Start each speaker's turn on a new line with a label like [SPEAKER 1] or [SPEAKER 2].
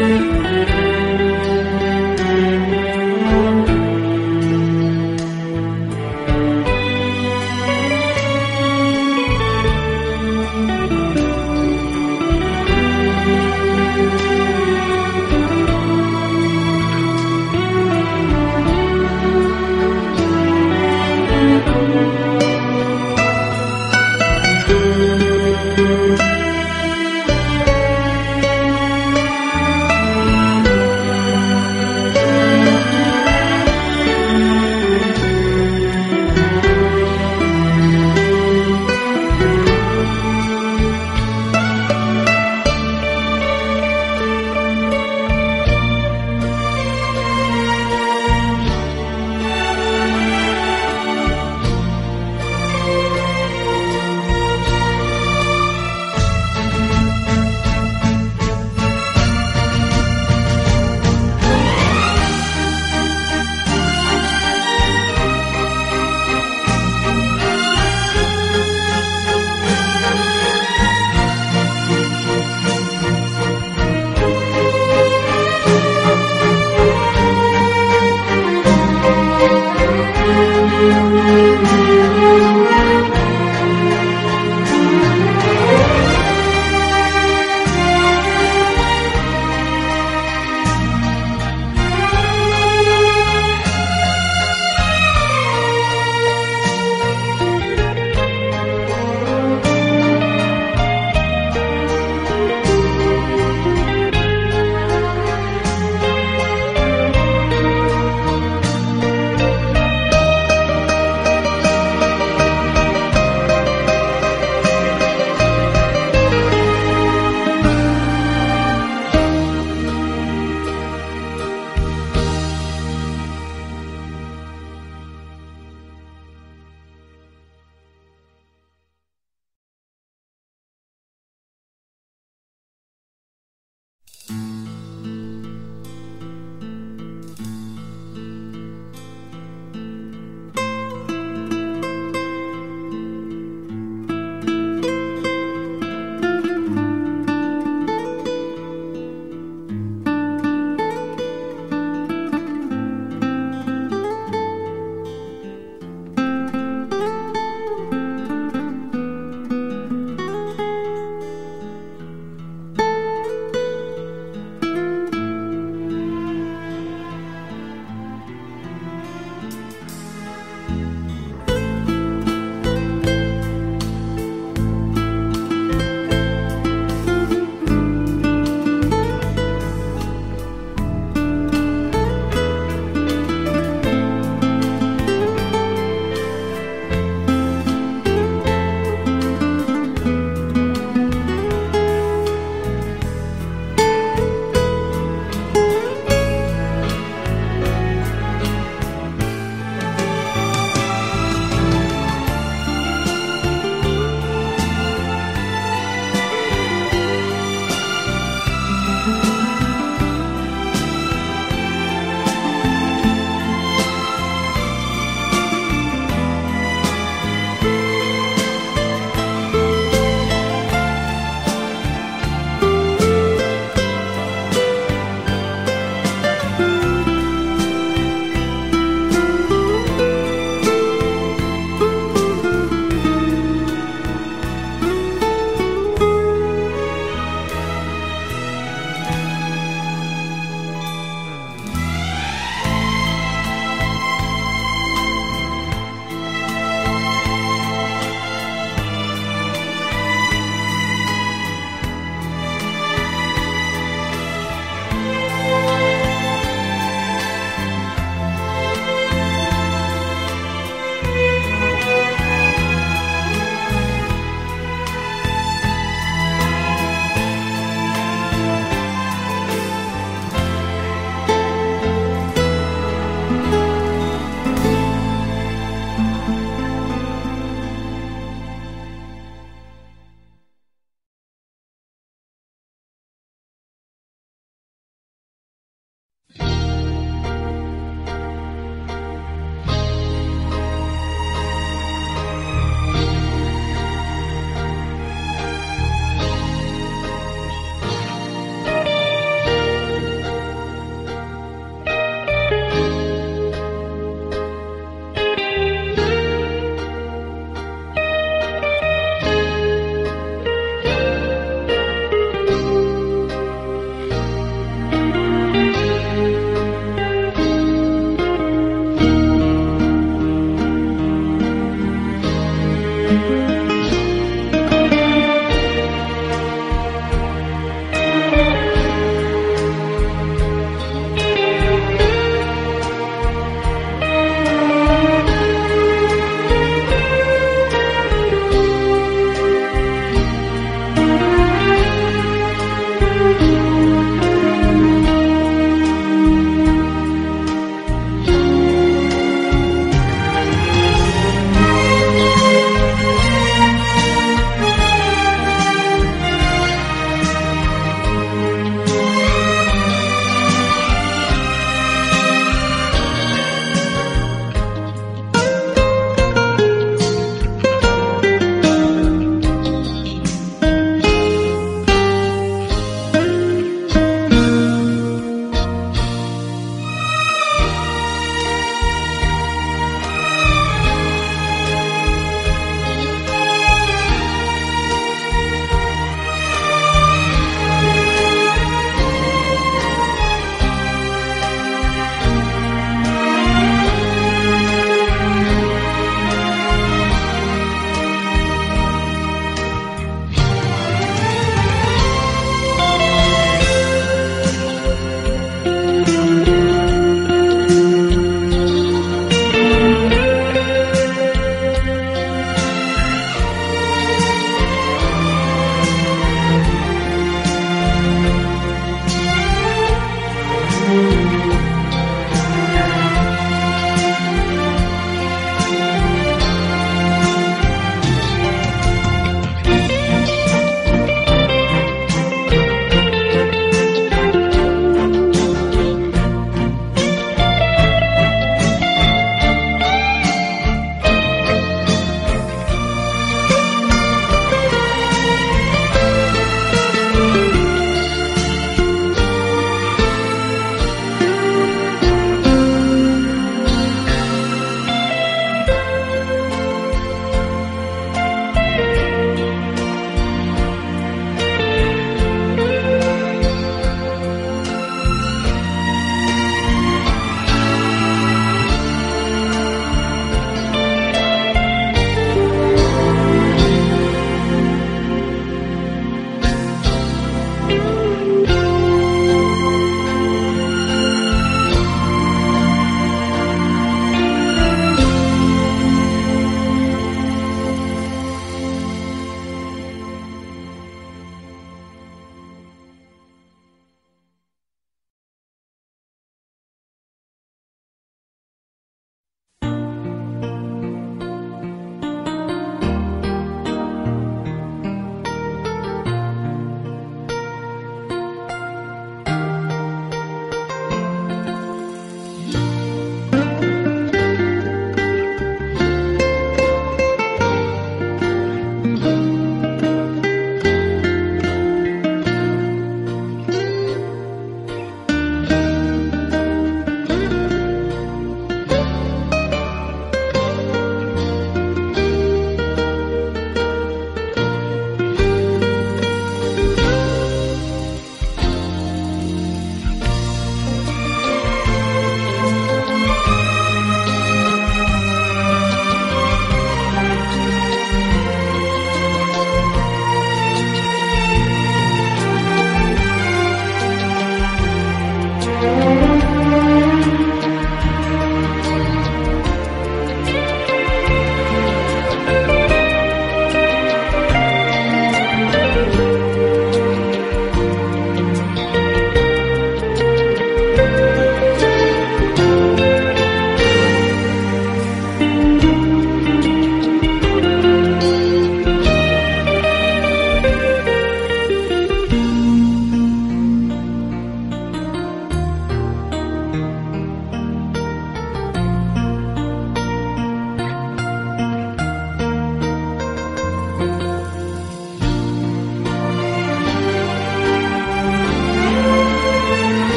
[SPEAKER 1] Música